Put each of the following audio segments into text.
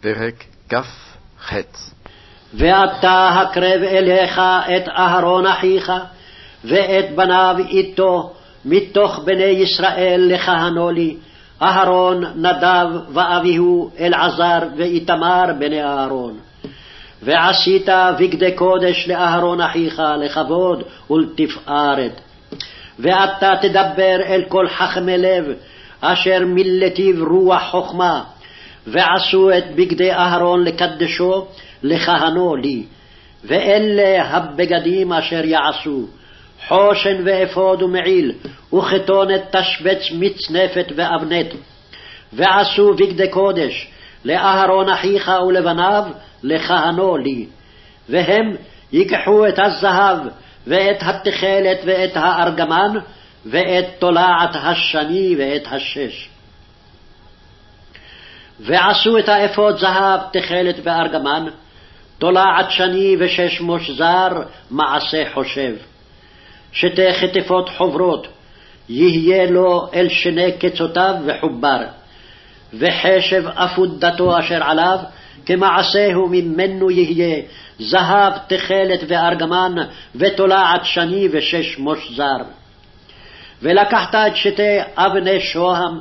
פרק כ"ח ואתה הקרב אליך את אהרון אחיך, ואת בניו איתו, מתוך בני ישראל לכהנו לי, אהרון, נדב ואביהו, אלעזר ואיתמר בני אהרון. ועשית בגדי קודש לאהרון אחיך לכבוד ולתפארת. ואתה תדבר אל כל חכמי לב, אשר מילתיו רוח חכמה, ועשו את בגדי אהרון לקדשו, לכהנו לי. ואלה הבגדים אשר יעשו, חושן ואפוד ומעיל, וכתונת תשבץ מצנפת ואבנת. ועשו בגדי קודש, לאהרון אחיך ולבניו, לכהנו לי. והם ייקחו את הזהב, ואת התכלת, ואת הארגמן, ואת תולעת השני, ואת השש. ועשו את האפוד זהב, תכלת וארגמן, תולעת שני ושש מושזר, מעשה חושב. שתי חטפות חוברות, יהיה לו אל שני קצותיו וחובר. וחשב אפודתו אשר עליו, כמעשהו ממנו יהיה, זהב, תכלת וארגמן, ותולעת שני ושש מושזר. ולקחת את שתי אבני שוהם,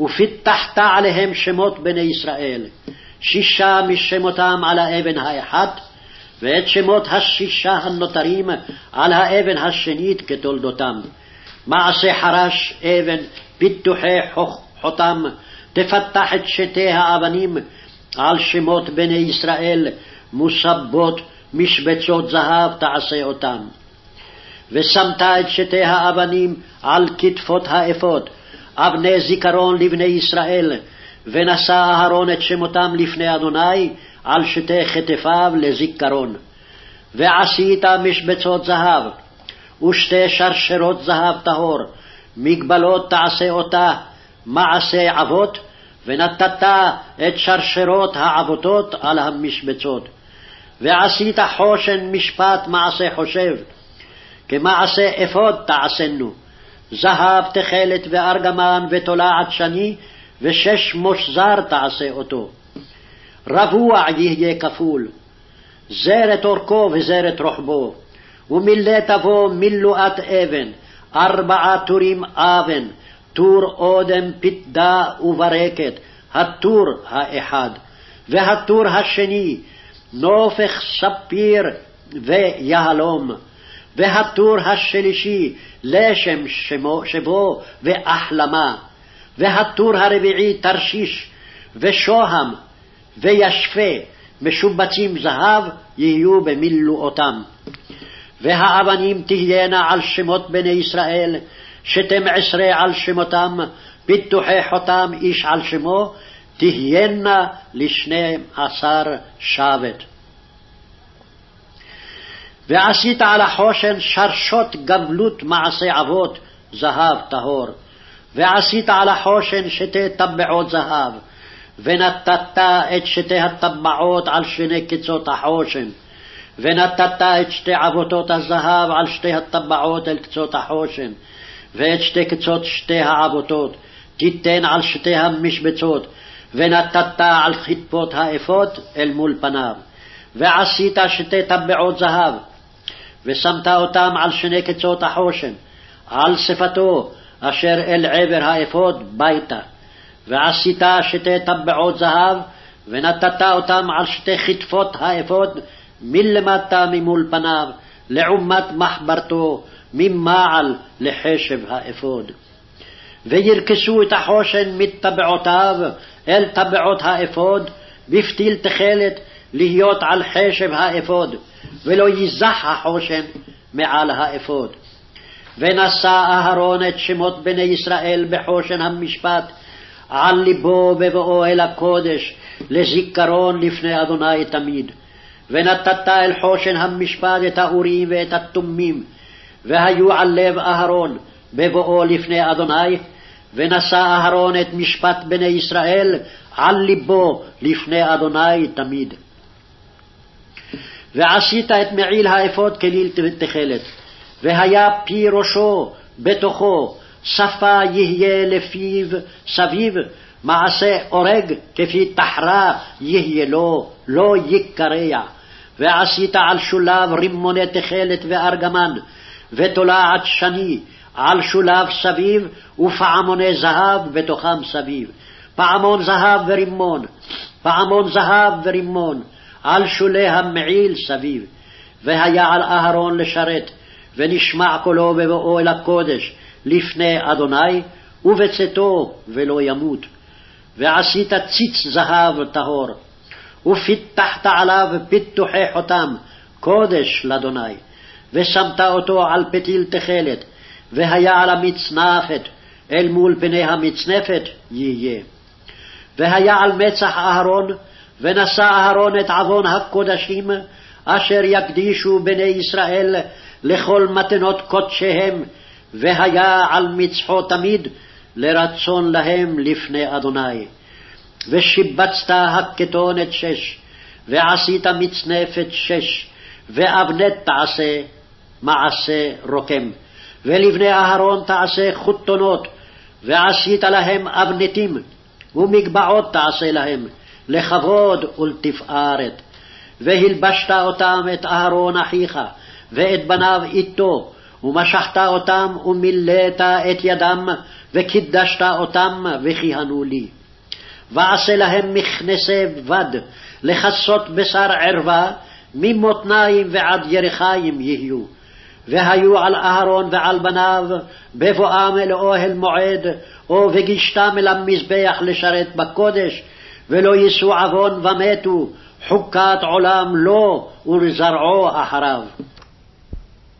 ופיתחת עליהם שמות בני ישראל, שישה משמותם על האבן האחת, ואת שמות השישה הנותרים על האבן השנית כתולדותם. מעשה חרש אבן, פיתוחי חותם, תפתח את שתי האבנים על שמות בני ישראל, מוסבות, משבצות זהב תעשה אותם. ושמת את שתי האבנים על כתפות האפוד, אבני זיכרון לבני ישראל, ונשא אהרון את שמותם לפני אדוני על שתי כתפיו לזיכרון. ועשית משבצות זהב, ושתי שרשרות זהב טהור, מגבלות תעשה אותה, מעשה אבות, ונתת את שרשרות העבותות על המשבצות. ועשית חושן משפט מעשה חושב, כמעשה אפוד תעשנו. זהב תכלת וארגמן ותולעת שני, ושש מושזר תעשה אותו. רבוע יהיה כפול, זרת אורכו וזרת רוחבו, ומילאת בו מילואת אבן, ארבעה טורים אבן, טור אודם פתדה וברקת, הטור האחד, והטור השני, נופך ספיר ויהלום, והטור השלישי, לשם שמו, שבו והחלמה, והטור הרביעי תרשיש, ושוהם, וישפה, משובצים זהב, יהיו במילואותם. והאבנים תהיינה על שמות בני ישראל, שתים עשרה על שמותם, פיתוחי חותם איש על שמו, תהיינה לשני עשר שבט. ועשית על החושן שרשות גבלות מעשה אבות, זהב טהור. ועשית על החושן שתי טבעות זהב, ונתת את שתי הטבעות על שני קצות החושן, ונתת את שתי עבותות הזהב על שתי הטבעות אל קצות החושן, ואת שתי קצות שתי העבותות, תיתן על שתי המשבצות, ונתת על חטפות האפוד אל מול פניו. ועשית שתי טבעות זהב, ושמת אותם על שני קצות החושן, על שפתו, אשר אל עבר האפוד ביתה. ועשית שתי טבעות זהב, ונתת אותם על שתי כתפות האפוד מלמטה ממול פניו, לעומת מחברתו, ממעל לחשב האפוד. וירכסו את החושן מטבעותיו אל טבעות האפוד, בפתיל תכלת להיות על חשב האפוד, ולא ייזח החושן מעל האפוד. ונשא אהרון את שמות בני ישראל בחושן המשפט על ליבו בבואו אל הקודש, לזיכרון לפני אדוני תמיד. ונתת אל חושן המשפט את האורים ואת התומים, והיו על לב אהרון בבואו לפני אדוני, ונשא אהרון את משפט בני ישראל על ליבו לפני אדוני תמיד. ועשית את מעיל האפוד כליל תכלת, והיה פי ראשו בתוכו, שפה יהיה לפיו סביב, מעשה אורג כפי תחרה יהיה לו, לא יקרע. ועשית על שולב רימוני תכלת וארגמן, ותולעת שני על שולב סביב, ופעמוני זהב בתוכם סביב. פעמון זהב ורימון, פעמון זהב ורימון, על שולי המעיל סביב. והיה על אהרון לשרת, ונשמע קולו בבואו אל הקודש, לפני אדוני, ובצאתו ולא ימות. ועשית ציץ זהב טהור, ופיתחת עליו פיתוחי חותם, קודש לאדוני, ושמת אותו על פתיל תכלת, והיה על המצנפת, אל מול פני המצנפת יהיה. והיה על מצח אהרון, ונשא אהרון את עוון הקודשים, אשר יקדישו בני ישראל לכל מתנות קודשיהם, והיה על מצחו תמיד לרצון להם לפני אדוני. ושיבצת הכתונת שש, ועשית מצנפת שש, ואבנת תעשה מעשה רוקם. ולבני אהרון תעשה חותונות, ועשית להם אבנתים, ומגבעות תעשה להם, לכבוד ולתפארת. והלבשת אותם את אהרון אחיך, ואת בניו איתו, ומשכת אותם ומילאת את ידם, וקידשת אותם, וכיהנו לי. ועשה להם מכנסי בד, לכסות בשר ערווה, ממותניים ועד ירחיים יהיו. והיו על אהרון ועל בניו, בבואם אל אוהל מועד, או בגישתם אל המזבח לשרת בקודש, ולא יישאו עוון ומתו, חוקת עולם לו ולזרעו אחריו.